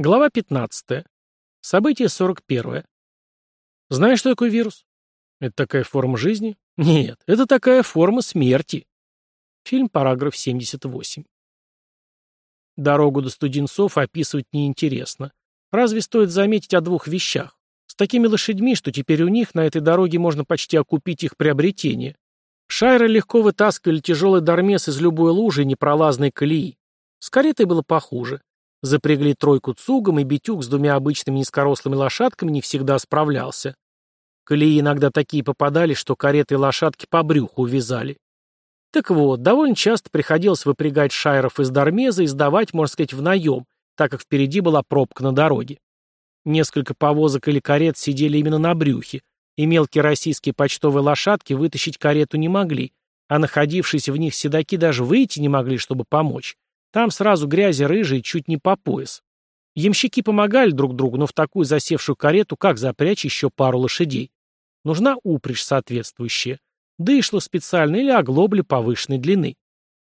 Глава 15. Событие 41. Знаешь, что такое вирус? Это такая форма жизни? Нет, это такая форма смерти. Фильм «Параграф 78». Дорогу до Студенцов описывать неинтересно. Разве стоит заметить о двух вещах? С такими лошадьми, что теперь у них на этой дороге можно почти окупить их приобретение. Шайры легко вытаскивали тяжелый дармес из любой лужи непролазной колеи. С каретой было похуже. Запрягли тройку цугом, и Битюк с двумя обычными низкорослыми лошадками не всегда справлялся. Колеи иногда такие попадали, что кареты и лошадки по брюху увязали. Так вот, довольно часто приходилось выпрягать шайров из Дармеза и сдавать, можно сказать, в наем, так как впереди была пробка на дороге. Несколько повозок или карет сидели именно на брюхе, и мелкие российские почтовые лошадки вытащить карету не могли, а находившиеся в них седаки даже выйти не могли, чтобы помочь. Там сразу грязи рыжие чуть не по пояс. Ямщики помогали друг другу, но в такую засевшую карету как запрячь еще пару лошадей? Нужна упряжь соответствующая. Дышло специально или оглобли повышенной длины.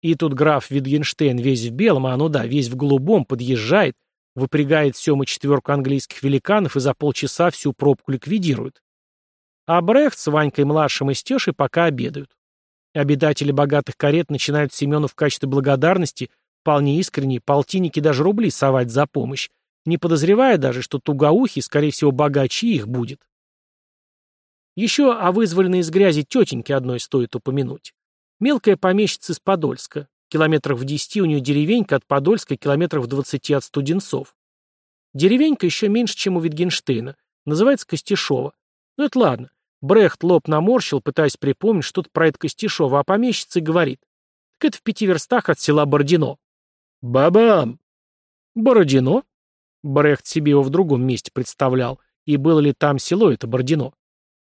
И тут граф Витгенштейн весь в белом, а ну да, весь в голубом, подъезжает, выпрягает Сема четверку английских великанов и за полчаса всю пробку ликвидирует. А Брехт с Ванькой-младшим и Стешей пока обедают. Обитатели богатых карет начинают Семену в качестве благодарности Вполне искренне, полтинники даже рубли совать за помощь, не подозревая даже, что тугоухий, скорее всего, богаче их будет. Еще о вызволенной из грязи тетеньке одной стоит упомянуть. Мелкая помещица из Подольска. Километров в десяти у нее деревенька от Подольска, километров в двадцати от Студенцов. Деревенька еще меньше, чем у Витгенштейна. Называется Костешова. Ну это ладно. Брехт лоб наморщил, пытаясь припомнить что-то про это Костешова, а помещица говорит. Так это в пяти верстах от села Бородино. «Бабам!» «Бородино?» Брехт себе его в другом месте представлял. И было ли там село это Бородино?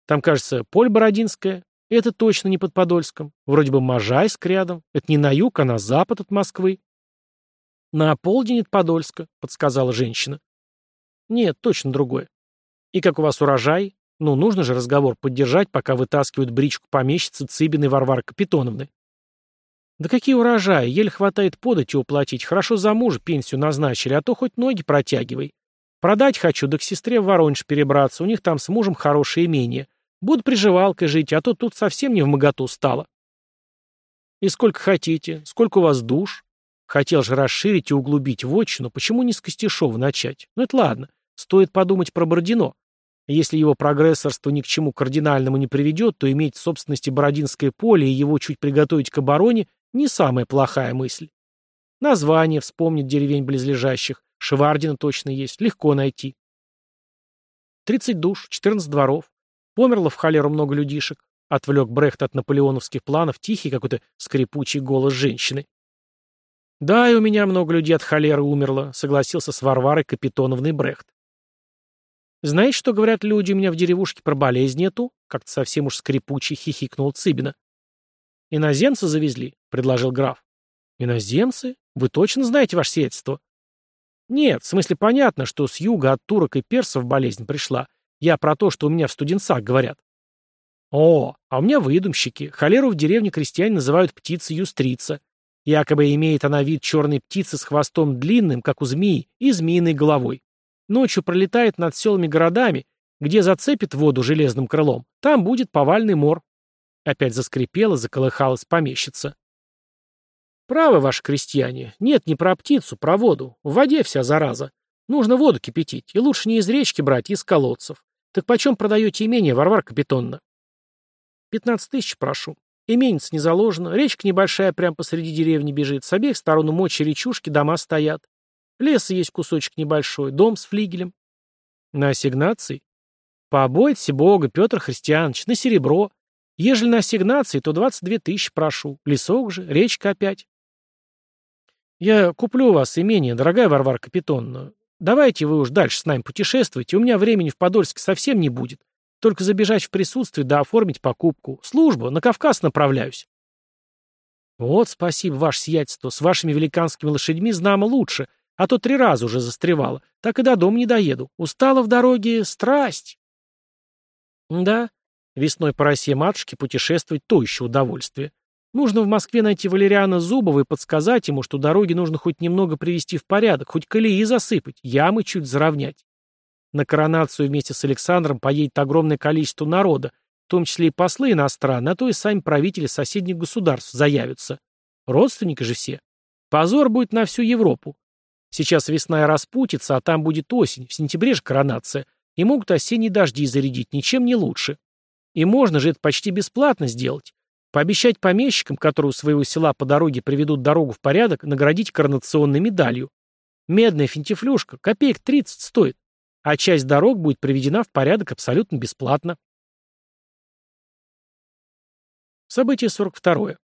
Там, кажется, Поль Бородинское. Это точно не под Подольском. Вроде бы Можайск рядом. Это не на юг, а на запад от Москвы. На полдень от Подольска, подсказала женщина. Нет, точно другое. И как у вас урожай? Ну, нужно же разговор поддержать, пока вытаскивают бричку помещицы Цыбиной Варвары Капитоновны. Да какие урожаи, еле хватает подать и уплатить. Хорошо за мужа пенсию назначили, а то хоть ноги протягивай. Продать хочу, да к сестре в Воронеж перебраться, у них там с мужем хорошее имение. Буду приживалкой жить, а то тут совсем не в моготу стало. И сколько хотите, сколько у вас душ? Хотел же расширить и углубить вотчину, почему не с Костешова начать? Ну это ладно, стоит подумать про Бородино. Если его прогрессорство ни к чему кардинальному не приведет, то иметь в собственности Бородинское поле и его чуть приготовить к обороне не самая плохая мысль. Название вспомнить деревень близлежащих. Шевардина точно есть. Легко найти. 30 душ, 14 дворов. Померло в холеру много людишек. Отвлек Брехт от наполеоновских планов тихий какой-то скрипучий голос женщины. «Да, и у меня много людей от холеры умерло», — согласился с Варварой Капитоновной Брехт. «Знаешь, что говорят люди у меня в деревушке про болезнь эту?» — как-то совсем уж скрипучий хихикнул Цыбина. «Иноземцы завезли», — предложил граф. «Иноземцы? Вы точно знаете ваше сиятельство?» «Нет, в смысле понятно, что с юга от турок и персов болезнь пришла. Я про то, что у меня в студенцах говорят». «О, а у меня выдумщики. Холеру в деревне крестьяне называют птица-юстрица. Якобы имеет она вид черной птицы с хвостом длинным, как у змеи, и змеиной головой. Ночью пролетает над селами-городами, где зацепит воду железным крылом. Там будет повальный мор. Опять заскрипела, заколыхалась помещица. Правы ваши крестьяне. Нет, не про птицу, про воду. В воде вся зараза. Нужно воду кипятить. И лучше не из речки брать, из колодцев. Так почем продаете имение, Варвара Капитонна? Пятнадцать тысяч прошу. Именец не заложено, речка небольшая прямо посреди деревни бежит, с обеих сторон у мочи речушки дома стоят. Леса есть кусочек небольшой, дом с флигелем. На ассигнации? Побойтесь Бога, Петр Христианович, на серебро. Ежели на ассигнации, то 22 тысячи прошу. Лесок же, речка опять. Я куплю у вас имение, дорогая Варвара Капитонна. Давайте вы уж дальше с нами путешествуйте, у меня времени в Подольске совсем не будет. Только забежать в присутствие да оформить покупку. Служба, на Кавказ направляюсь. Вот спасибо, ваше сиятельство, с вашими великанскими лошадьми знамо лучше, а то три раза уже застревало. Так и до дома не доеду. Устала в дороге страсть. Да, Весной по России матушке путешествовать то еще удовольствие. Нужно в Москве найти Валериана Зубова и подсказать ему, что дороги нужно хоть немного привести в порядок, хоть колеи засыпать, ямы чуть заровнять. На коронацию вместе с Александром поедет огромное количество народа, в том числе и послы иностранные, а то и сами правители соседних государств заявятся. Родственники же все. Позор будет на всю Европу. Сейчас весна и распутится, а там будет осень, в сентябре же коронация, и могут осенние дожди зарядить, ничем не лучше. И можно же это почти бесплатно сделать. Пообещать помещикам, которые у своего села по дороге приведут дорогу в порядок, наградить коронационной медалью. Медная финтифлюшка, копеек 30 стоит, а часть дорог будет приведена в порядок абсолютно бесплатно. Событие 42.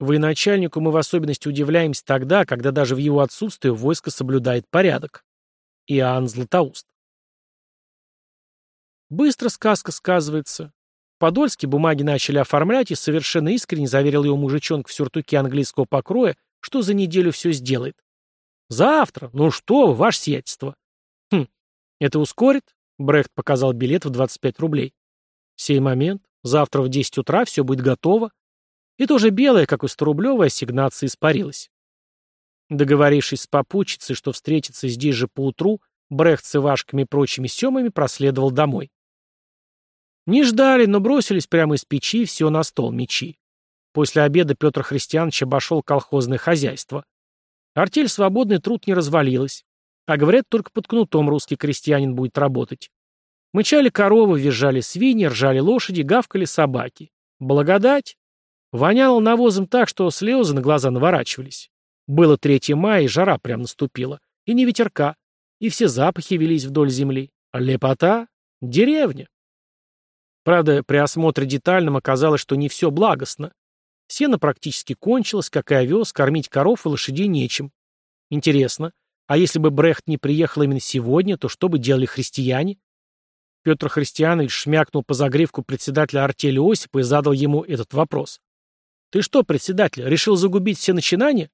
Военачальнику мы в особенности удивляемся тогда, когда даже в его отсутствие войско соблюдает порядок. Иоанн Златоуст. Быстро сказка сказывается. В бумаги начали оформлять, и совершенно искренне заверил его мужичонка в сюртуке английского покроя, что за неделю все сделает. «Завтра? Ну что ваше сиятельство?» «Хм, это ускорит?» Брехт показал билет в 25 рублей. «В сей момент. Завтра в 10 утра все будет готово». И тоже белая, как и 100-рублевая, ассигнация испарилась. Договорившись с попутчицей, что встретится здесь же поутру, Брехт с Ивашками и прочими семами проследовал домой. Не ждали, но бросились прямо из печи все на стол мечи. После обеда Петр Христианович обошел колхозное хозяйство. Артель «Свободный труд» не развалилась. А говорят, только под кнутом русский крестьянин будет работать. Мычали коровы, визжали свиньи, ржали лошади, гавкали собаки. Благодать. Воняло навозом так, что слезы на глаза наворачивались. Было 3 мая, и жара прям наступила. И не ветерка. И все запахи велись вдоль земли. Лепота. Деревня. Правда, при осмотре детальном оказалось, что не все благостно. Сено практически кончилось, как и овес, кормить коров и лошадей нечем. Интересно, а если бы Брехт не приехал именно сегодня, то что бы делали христиане? Петр Христианович шмякнул по загривку председателя артели Осипа и задал ему этот вопрос. «Ты что, председатель, решил загубить все начинания?»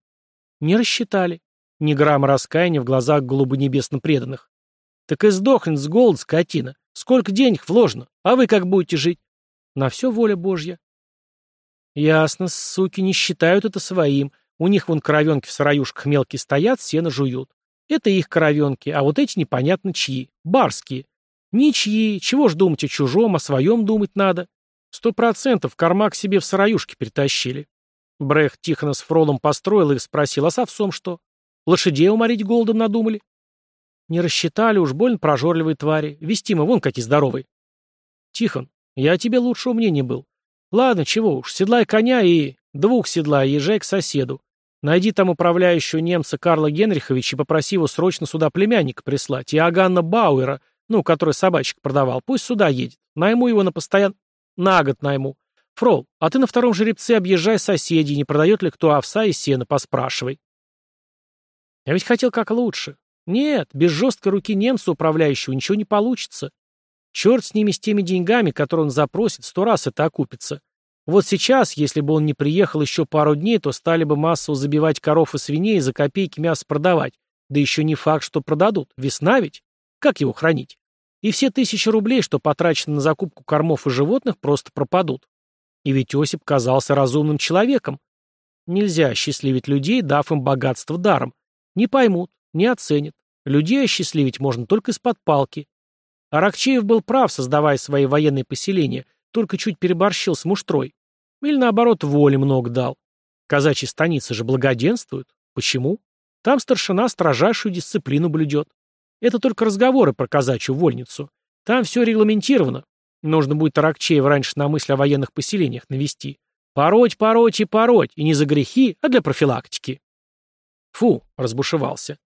«Не рассчитали». Ни грамма раскаяния в глазах голубонебесно преданных. «Так и сдохнет с голода, скотина. Сколько денег вложено? А вы как будете жить? На все воля Божья. Ясно, суки не считают это своим. У них вон коровенки в сыроюшках мелкие стоят, сено жуют. Это их коровенки, а вот эти непонятно чьи. Барские. Ничьи. Чего ж думать о чужом, о своем думать надо? Сто процентов кармак себе в сыроюшке притащили. Брех тихо с Фролом построил и спросил, а с овсом что? Лошадей уморить голодом надумали? Не рассчитали, уж больно прожорливые твари. Вестима вон какие здоровые. Тихон, я о тебе лучшего мнения был. Ладно, чего уж, седлай коня и... Двух седла, езжай к соседу. Найди там управляющего немца Карла Генриховича и попроси его срочно сюда племянника прислать. И Аганна Бауэра, ну, который собачек продавал, пусть сюда едет. Найму его на постоян... На год найму. Фрол, а ты на втором жеребце объезжай соседей, не продает ли кто овса и сена, поспрашивай. Я ведь хотел как лучше. Нет, без жесткой руки немца управляющего ничего не получится. Черт с ними, с теми деньгами, которые он запросит, сто раз это окупится. Вот сейчас, если бы он не приехал еще пару дней, то стали бы массово забивать коров и свиней и за копейки мясо продавать. Да еще не факт, что продадут. Весна ведь. Как его хранить? И все тысячи рублей, что потрачены на закупку кормов и животных, просто пропадут. И ведь Осип казался разумным человеком. Нельзя счастливить людей, дав им богатство даром. Не поймут, не оценят. Людей осчастливить можно только из-под палки. Аракчеев был прав, создавая свои военные поселения, только чуть переборщил с муштрой. Или наоборот, воли много дал. Казачьи станицы же благоденствуют. Почему? Там старшина строжайшую дисциплину блюдет. Это только разговоры про казачью вольницу. Там все регламентировано. Нужно будет Аракчеев раньше на мысль о военных поселениях навести. Пороть, пороть и пороть. И не за грехи, а для профилактики. Фу, разбушевался.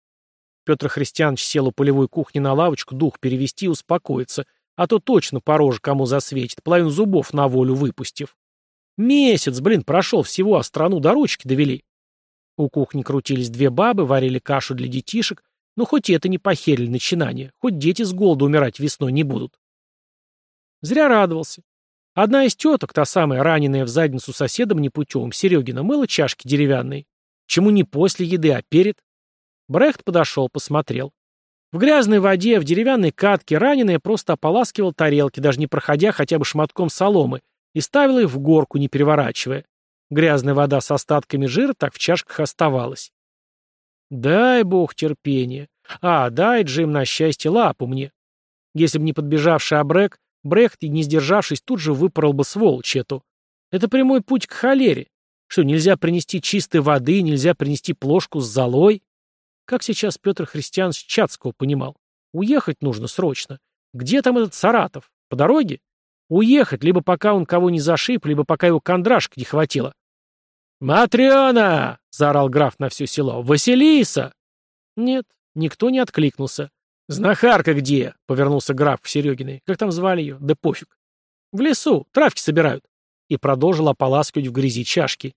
Петр Христианович сел у полевой кухни на лавочку, дух перевести и успокоиться, а то точно по роже кому засветит, половину зубов на волю выпустив. Месяц, блин, прошел всего, а страну до ручки довели. У кухни крутились две бабы, варили кашу для детишек, но хоть и это не похерили начинание, хоть дети с голода умирать весной не будут. Зря радовался. Одна из теток, та самая раненая в задницу соседом непутевым, Серегина, мыла чашки деревянные. Чему не после еды, а перед? Брехт подошел, посмотрел. В грязной воде, в деревянной катке раненый просто ополаскивал тарелки, даже не проходя хотя бы шматком соломы, и ставил их в горку, не переворачивая. Грязная вода с остатками жира так в чашках оставалась. Дай бог терпения. А, дай, Джим, на счастье, лапу мне. Если бы не подбежавший Абрек, Брехт, не сдержавшись, тут же выпорол бы сволочь эту. Это прямой путь к холере. Что, нельзя принести чистой воды, нельзя принести плошку с золой? Как сейчас Петр Христианович Чацкого понимал? Уехать нужно срочно. Где там этот Саратов? По дороге? Уехать, либо пока он кого не зашиб, либо пока его кондрашка не хватило. «Матрена!» — заорал граф на все село. «Василиса!» Нет, никто не откликнулся. «Знахарка где?» — повернулся граф к Серегиной. «Как там звали ее? Да пофиг». «В лесу. Травки собирают». И продолжил ополаскивать в грязи чашки.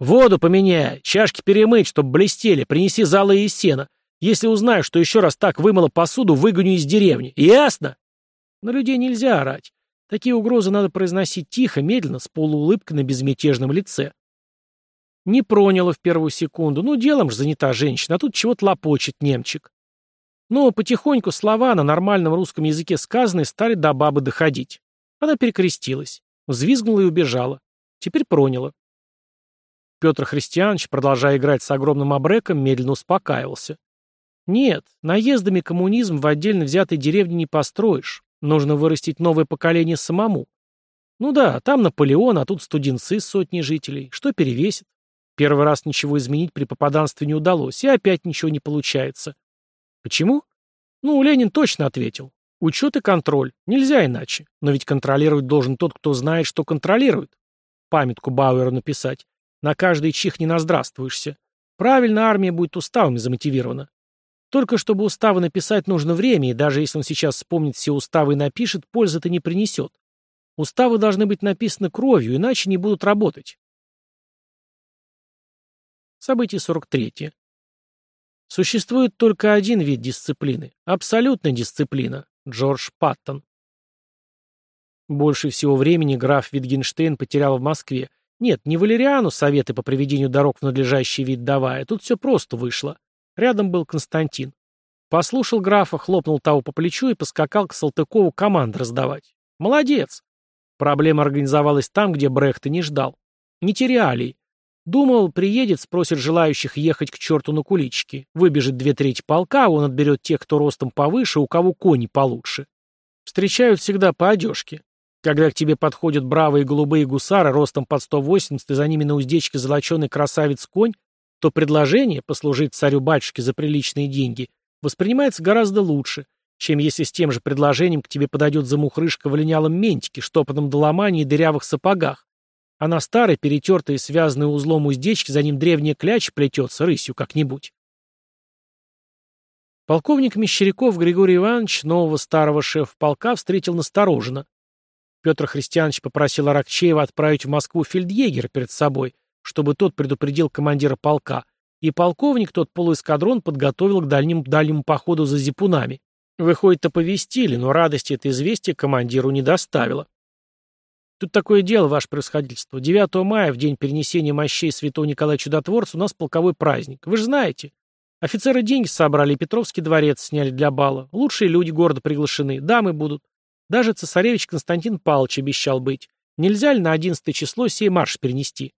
«Воду поменяй, чашки перемыть, чтоб блестели, принеси залы и сена. Если узнаю, что еще раз так вымыла посуду, выгоню из деревни. Ясно?» На людей нельзя орать. Такие угрозы надо произносить тихо, медленно, с полуулыбкой на безмятежном лице. Не проняло в первую секунду. Ну, делом же занята женщина, а тут чего-то лопочет немчик. Но потихоньку слова на нормальном русском языке сказанные стали до бабы доходить. Она перекрестилась, взвизгнула и убежала. Теперь проняло. Петр Христианович, продолжая играть с огромным обреком, медленно успокаивался. Нет, наездами коммунизм в отдельно взятой деревне не построишь. Нужно вырастить новое поколение самому. Ну да, там Наполеон, а тут студенцы с сотней жителей. Что перевесит? Первый раз ничего изменить при попаданстве не удалось, и опять ничего не получается. Почему? Ну, Ленин точно ответил. Учет и контроль. Нельзя иначе. Но ведь контролировать должен тот, кто знает, что контролирует. Памятку Бауэру написать. На каждый чих не наздравствуешься. Правильно, армия будет уставами замотивирована. Только чтобы уставы написать нужно время, и даже если он сейчас вспомнит все уставы и напишет, пользы это не принесет. Уставы должны быть написаны кровью, иначе не будут работать. Событие 43. Существует только один вид дисциплины – абсолютная дисциплина. Джордж Паттон. Больше всего времени граф Витгенштейн потерял в Москве. Нет, не Валериану советы по проведению дорог в надлежащий вид давая, тут все просто вышло. Рядом был Константин. Послушал графа, хлопнул того по плечу и поскакал к Салтыкову команды раздавать. Молодец! Проблема организовалась там, где Брехта не ждал. Не теряли. Думал, приедет, спросит желающих ехать к черту на кулички. Выбежит две трети полка, он отберет тех, кто ростом повыше, у кого кони получше. Встречают всегда по одежке. Когда к тебе подходят бравые голубые гусары ростом под 180, и за ними на уздечке золоченый красавец-конь, то предложение послужить царю-батюшке за приличные деньги воспринимается гораздо лучше, чем если с тем же предложением к тебе подойдет замухрышка в линялом ментике, штопанном доломане и дырявых сапогах, а на старой, перетертой и связанной узлом уздечки за ним древняя кляч плетется рысью как-нибудь. Полковник Мещеряков Григорий Иванович, нового старого шефа полка, встретил настороженно. Петр Христианович попросил Аракчеева отправить в Москву фельдъегера перед собой, чтобы тот предупредил командира полка, и полковник тот полуэскадрон подготовил к дальнему, дальнему походу за зипунами. Выходит, оповестили, но радости это известие командиру не доставило. Тут такое дело, ваше происходительство. 9 мая, в день перенесения мощей святого Николая Чудотворца, у нас полковой праздник. Вы же знаете. Офицеры деньги собрали, Петровский дворец сняли для бала. Лучшие люди города приглашены, дамы будут. Даже цесаревич Константин Павлович обещал быть. Нельзя ли на 11 число сей марш перенести?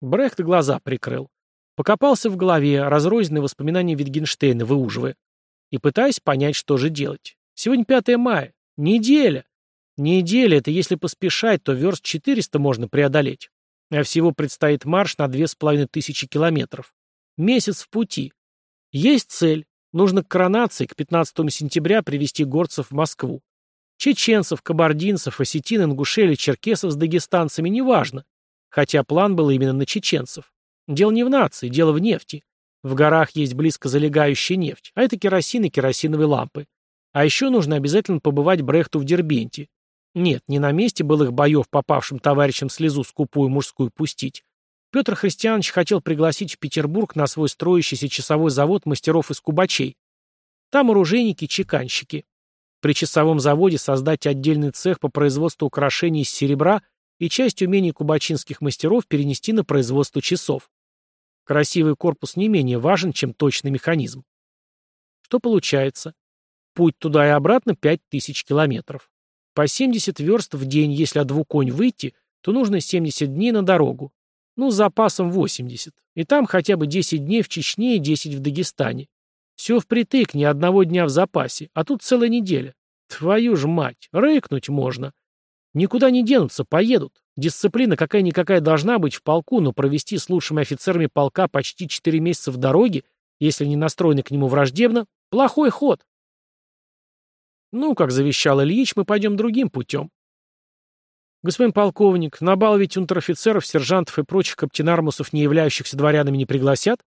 Брехт глаза прикрыл. Покопался в голове, разрозненные воспоминания Витгенштейна выуживая. И пытаясь понять, что же делать. Сегодня 5 мая. Неделя. Неделя — это если поспешать, то верст 400 можно преодолеть. А всего предстоит марш на 2500 километров. Месяц в пути. Есть цель. Нужно к коронации к 15 сентября привести горцев в Москву. Чеченцев, кабардинцев, осетин, ингушей черкесов с дагестанцами, неважно. Хотя план был именно на чеченцев. Дело не в нации, дело в нефти. В горах есть близко залегающая нефть, а это керосин и керосиновые лампы. А еще нужно обязательно побывать Брехту в Дербенте. Нет, не на месте былых боев, попавшим товарищам слезу скупую мужскую пустить. Петр Христианович хотел пригласить в Петербург на свой строящийся часовой завод мастеров из кубачей. Там оружейники, чеканщики. При часовом заводе создать отдельный цех по производству украшений из серебра и часть умений кубачинских мастеров перенести на производство часов. Красивый корпус не менее важен, чем точный механизм. Что получается? Путь туда и обратно 5000 километров. По 70 верст в день, если от двуконь выйти, то нужно 70 дней на дорогу. Ну, с запасом 80. И там хотя бы 10 дней в Чечне и 10 в Дагестане. Все впритык, ни одного дня в запасе, а тут целая неделя. Твою ж мать, рыкнуть можно. Никуда не денутся, поедут. Дисциплина какая-никакая должна быть в полку, но провести с лучшими офицерами полка почти 4 месяца в дороге, если не настроены к нему враждебно, плохой ход. Ну, как завещал Ильич, мы пойдем другим путем. Господин полковник, на бал ведь унтер-офицеров, сержантов и прочих каптенармусов, не являющихся дворянами, не пригласят?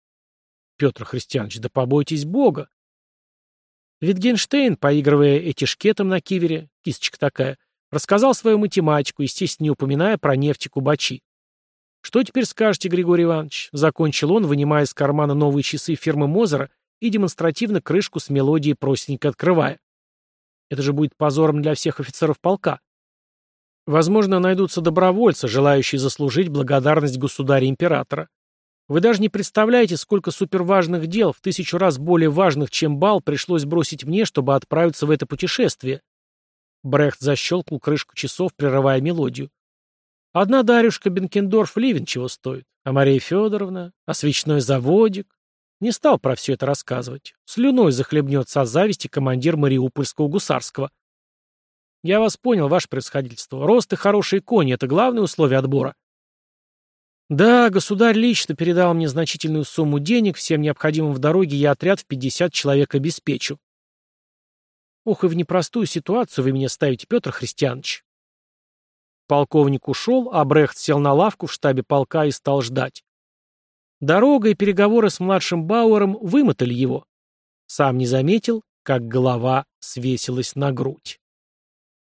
Петр Христианович, да побойтесь Бога. Витгенштейн, поигрывая этишкетом на кивере, кисточка такая, рассказал свою математику, естественно, не упоминая про нефть и кубачи. «Что теперь скажете, Григорий Иванович?» — закончил он, вынимая из кармана новые часы фирмы Мозера и демонстративно крышку с мелодией простенько открывая. «Это же будет позором для всех офицеров полка. Возможно, найдутся добровольцы, желающие заслужить благодарность государя-императора. Вы даже не представляете, сколько суперважных дел, в тысячу раз более важных, чем бал, пришлось бросить мне, чтобы отправиться в это путешествие. Брехт защелкнул крышку часов, прерывая мелодию. Одна Дарюшка Бенкендорф-Ливен чего стоит, а Мария Федоровна, а свечной заводик. Не стал про все это рассказывать. Слюной захлебнется от зависти командир Мариупольского гусарского. Я вас понял, ваше происходительство. Рост и хорошие кони — это главное условие отбора. Да, государь лично передал мне значительную сумму денег, всем необходимым в дороге я отряд в 50 человек обеспечу. Ох, и в непростую ситуацию вы меня ставите, Петр Христианович. Полковник ушел, а Брехт сел на лавку в штабе полка и стал ждать. Дорога и переговоры с младшим Бауэром вымотали его. Сам не заметил, как голова свесилась на грудь.